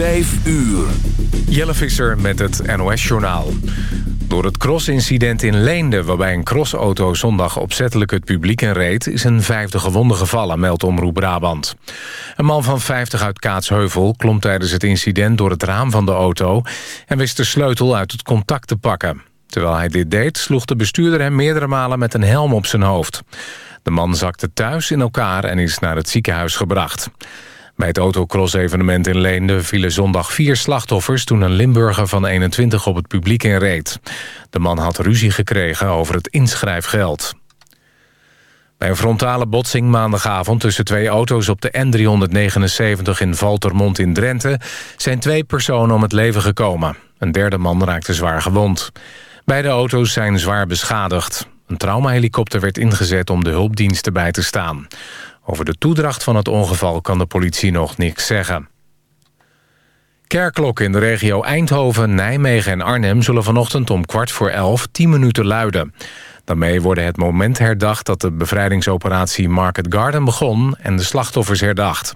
Vijf uur. Jelle Visser met het NOS-journaal. Door het crossincident in Leende... waarbij een crossauto zondag opzettelijk het publiek in reed... is een vijfde gewonde gevallen, meldt Omroep Brabant. Een man van 50 uit Kaatsheuvel klom tijdens het incident... door het raam van de auto en wist de sleutel uit het contact te pakken. Terwijl hij dit deed, sloeg de bestuurder hem meerdere malen met een helm op zijn hoofd. De man zakte thuis in elkaar en is naar het ziekenhuis gebracht. Bij het autocross-evenement in Leende vielen zondag vier slachtoffers... toen een Limburger van 21 op het publiek inreed. De man had ruzie gekregen over het inschrijfgeld. Bij een frontale botsing maandagavond tussen twee auto's op de N379 in Valtermond in Drenthe... zijn twee personen om het leven gekomen. Een derde man raakte zwaar gewond. Beide auto's zijn zwaar beschadigd. Een traumahelikopter werd ingezet om de hulpdiensten bij te staan. Over de toedracht van het ongeval kan de politie nog niks zeggen. Kerkklokken in de regio Eindhoven, Nijmegen en Arnhem... zullen vanochtend om kwart voor elf tien minuten luiden. Daarmee worden het moment herdacht dat de bevrijdingsoperatie Market Garden begon... en de slachtoffers herdacht.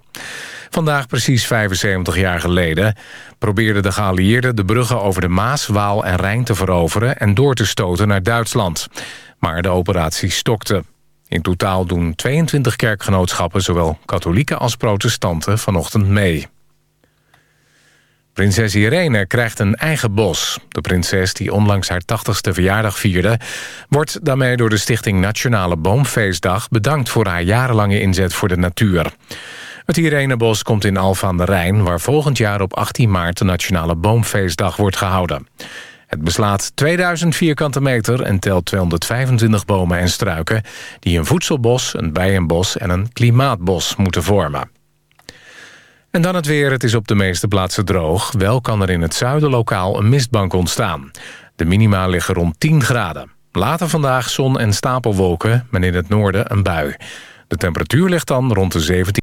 Vandaag, precies 75 jaar geleden... probeerden de geallieerden de bruggen over de Maas, Waal en Rijn te veroveren... en door te stoten naar Duitsland. Maar de operatie stokte. In totaal doen 22 kerkgenootschappen, zowel katholieken als protestanten, vanochtend mee. Prinses Irene krijgt een eigen bos. De prinses, die onlangs haar 80ste verjaardag vierde... wordt daarmee door de stichting Nationale Boomfeestdag... bedankt voor haar jarenlange inzet voor de natuur. Het Irenebos komt in Alphen aan de Rijn... waar volgend jaar op 18 maart de Nationale Boomfeestdag wordt gehouden. Het beslaat 2000 vierkante meter en telt 225 bomen en struiken... die een voedselbos, een bijenbos en een klimaatbos moeten vormen. En dan het weer. Het is op de meeste plaatsen droog. Wel kan er in het zuiden lokaal een mistbank ontstaan. De minima liggen rond 10 graden. Later vandaag zon en stapelwolken, maar in het noorden een bui. De temperatuur ligt dan rond de 17...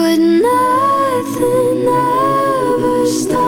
but nothing ever stops.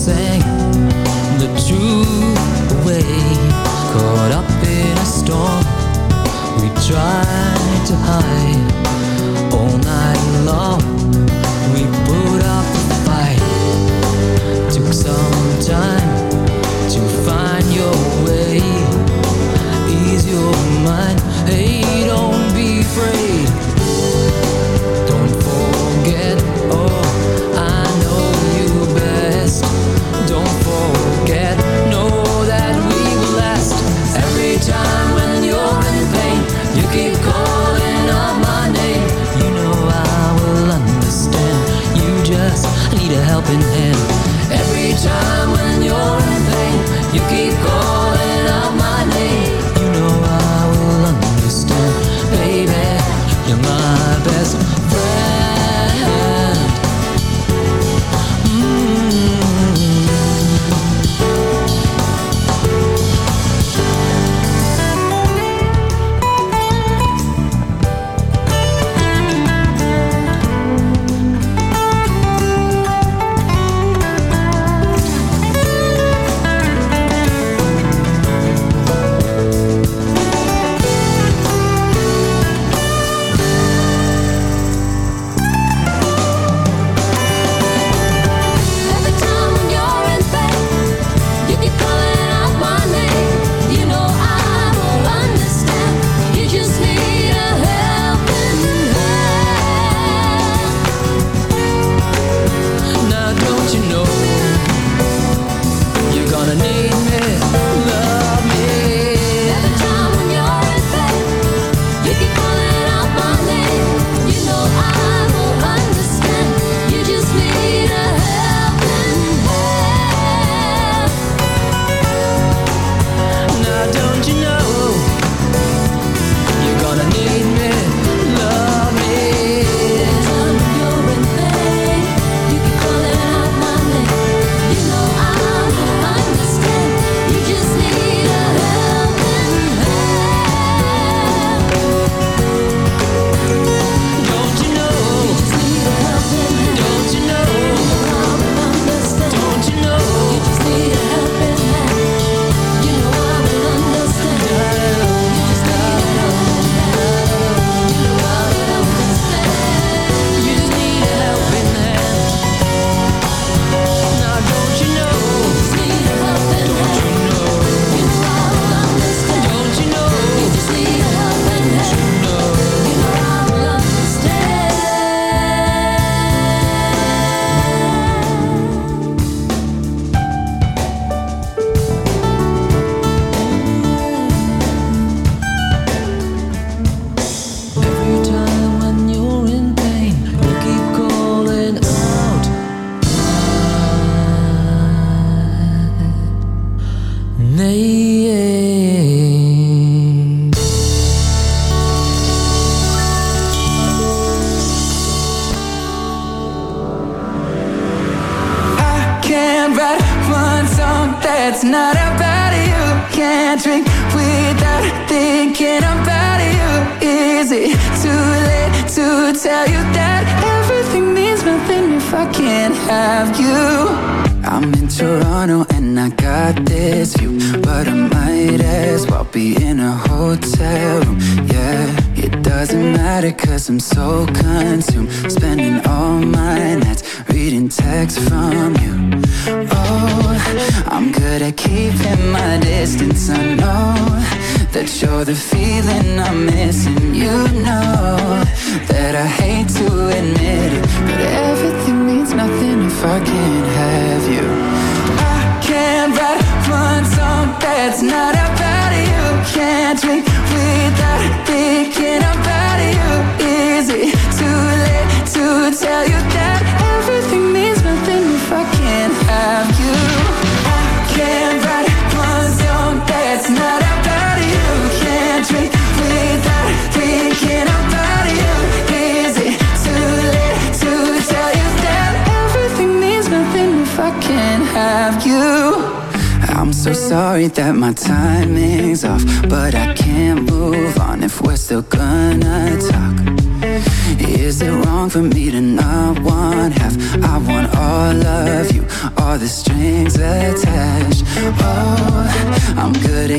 sang the truth away Caught up in a storm We tried to hide. All night long We put up a fight. Took some time To find your way. Ease your mind Hey, don't be afraid. You keep.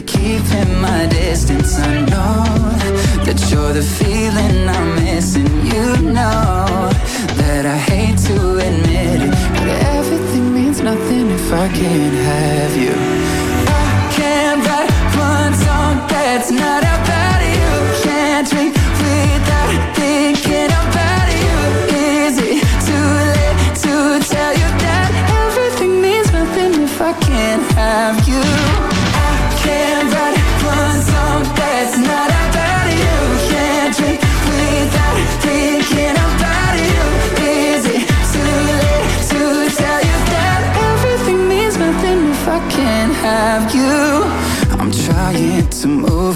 keeping my distance. I know that you're the feeling I'm missing. You know that I hate to admit it, but everything means nothing if I can't have you. I can't write one song that's not.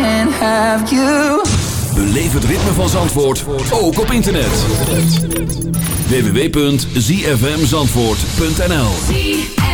can have you. Het ritme van Zandvoort ook op internet. www.zfmzandvoort.nl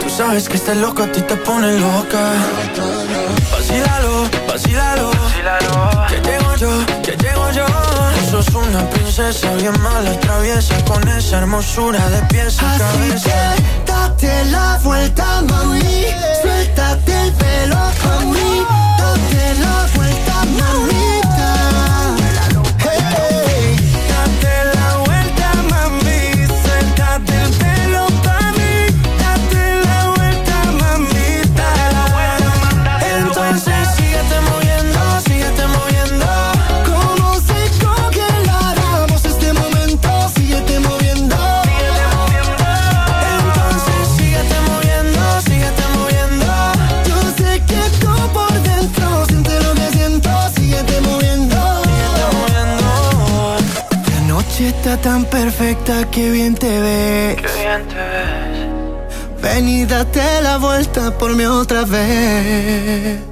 Tú sabes que este loco a ti te pone loca. Vacílalo, vacílalo. Que llego yo, que llego yo. Tú sos una princesa bien mala, traviesa. Con esa hermosura de pies a cabeza. Date la vuelta, mami. Suéltate el pelo, mami. Date la vuelta, mami Tan perfecta, que bien te ves. Qué bien te ves. Ven y date la vuelta por mí otra vez.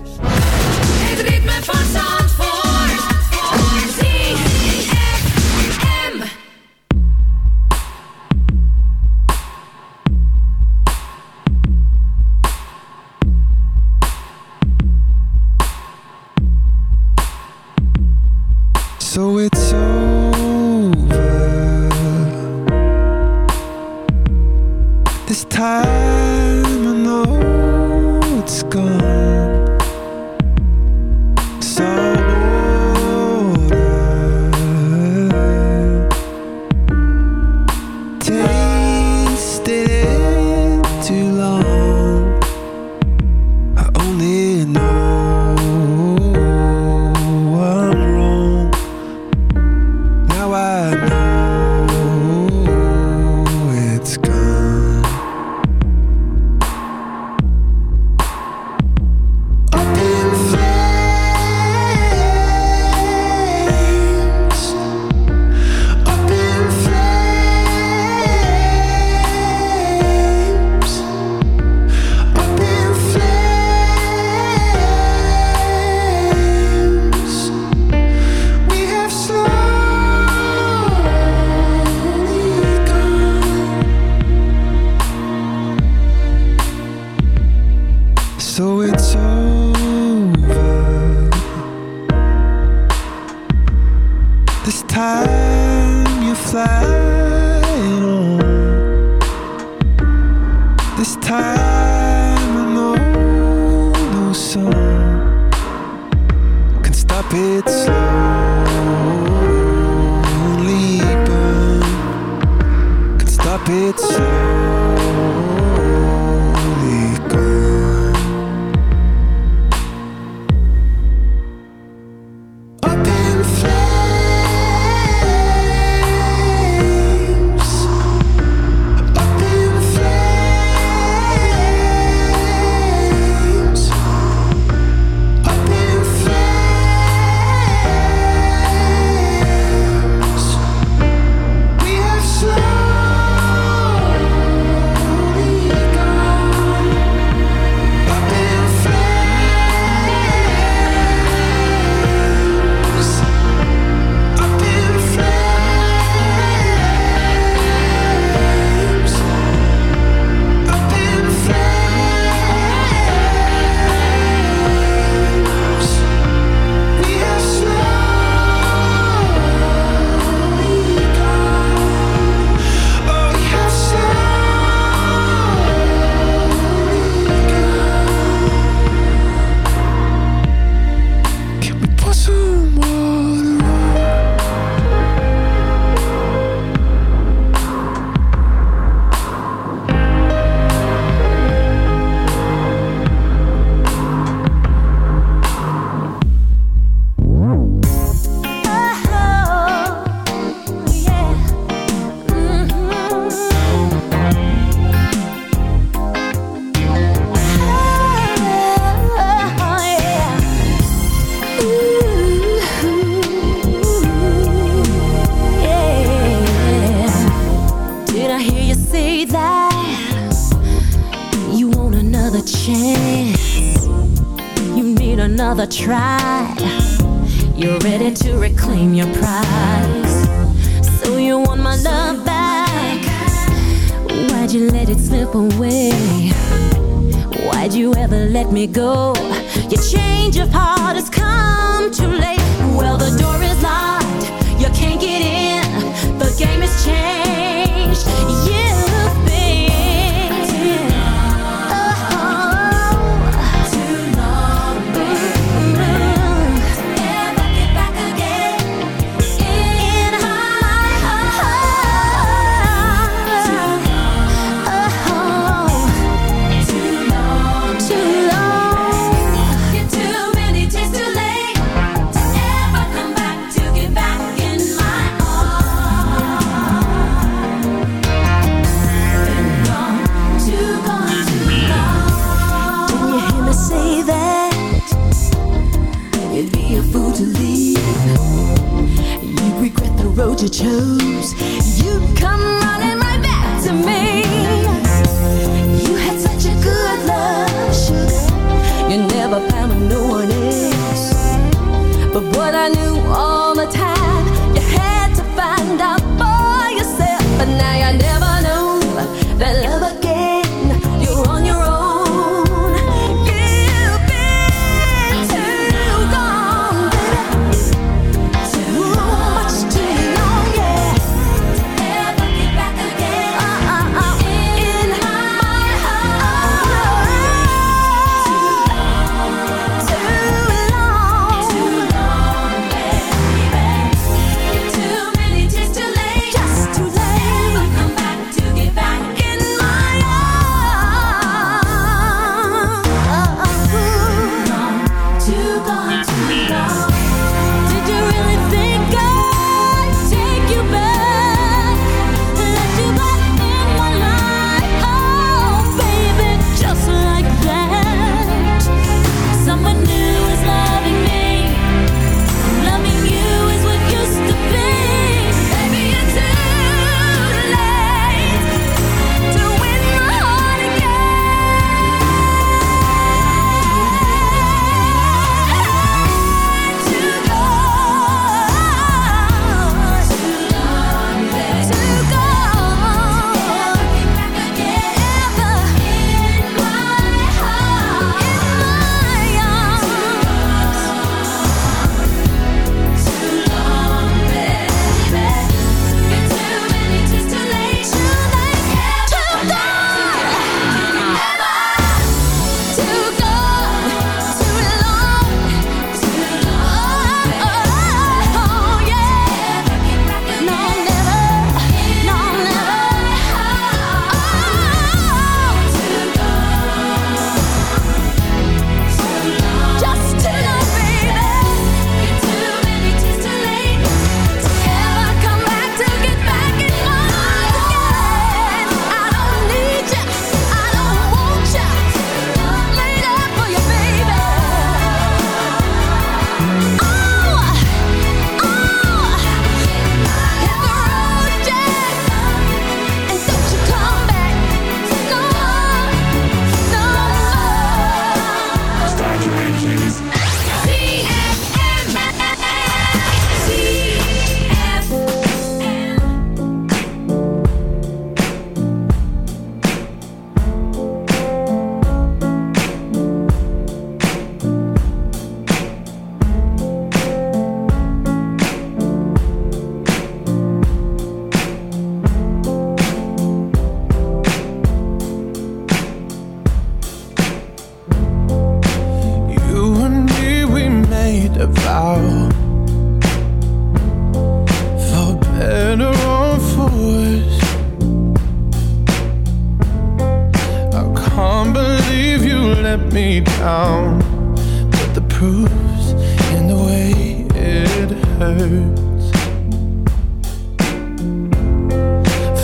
hurts.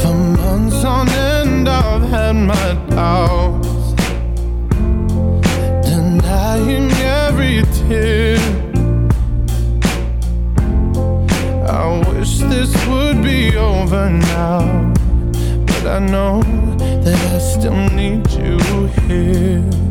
For months on end, I've had my doubts, denying every tear. I wish this would be over now, but I know that I still need you here.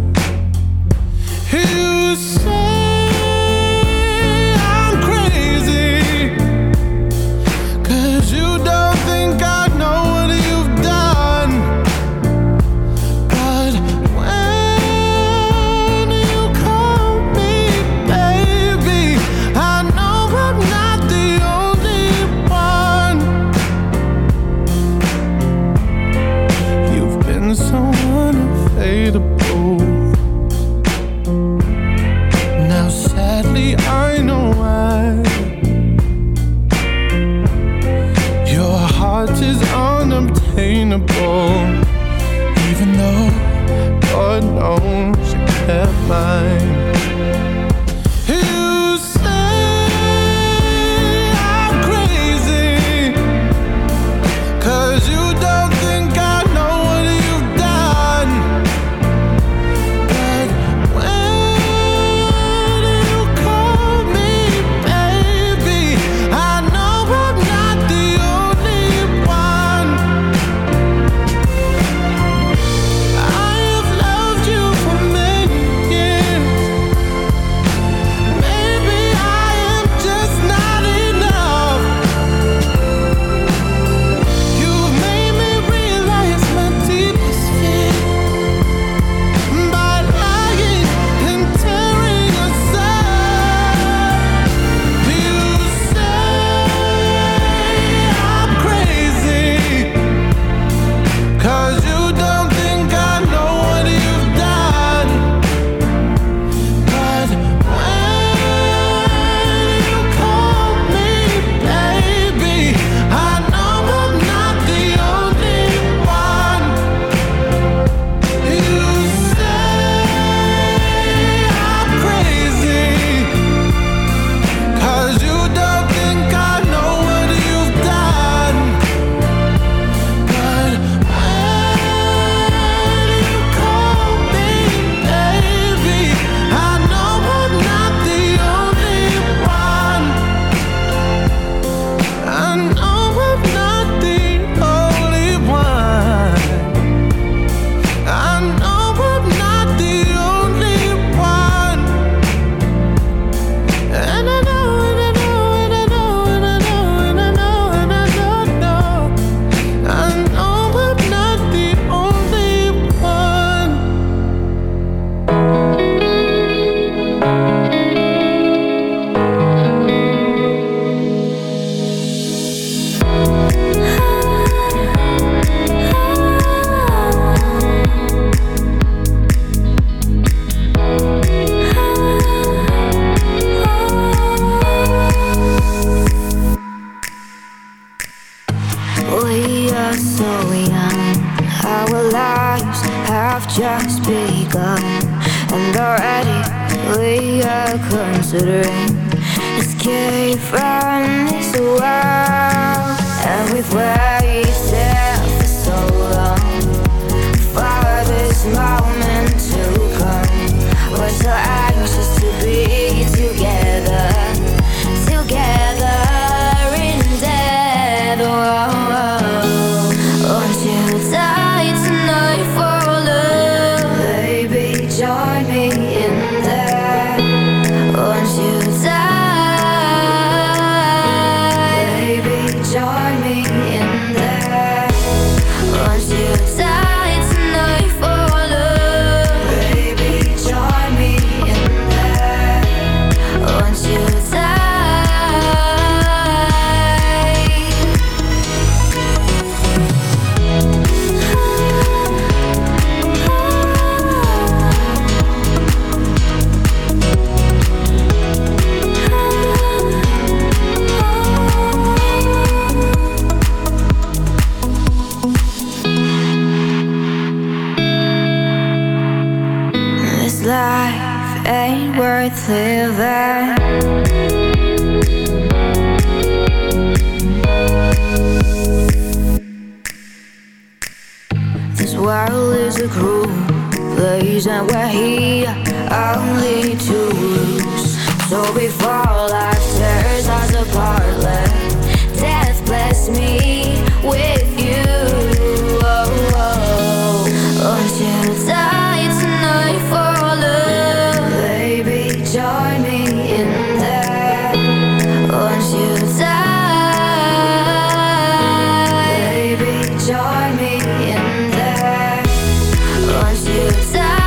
and we're here only to lose. So before life tears us apart, let death bless me with you. Oh, oh. Until it's night for love, baby, join me in that. you die, baby, join me in that. Once you die.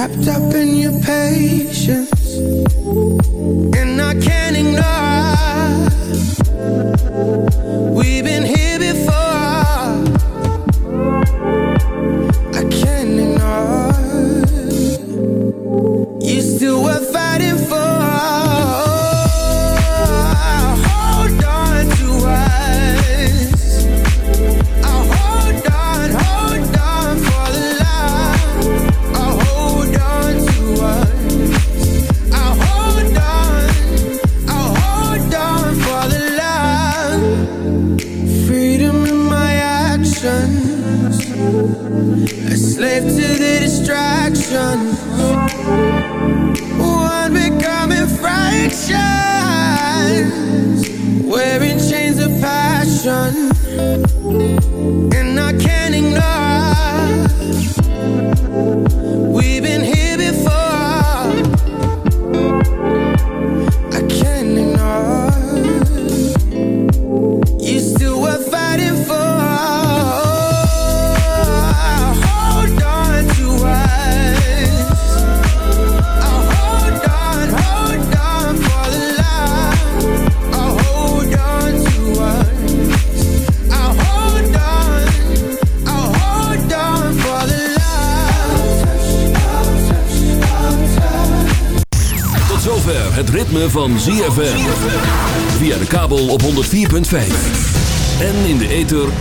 wrapped up in your patience.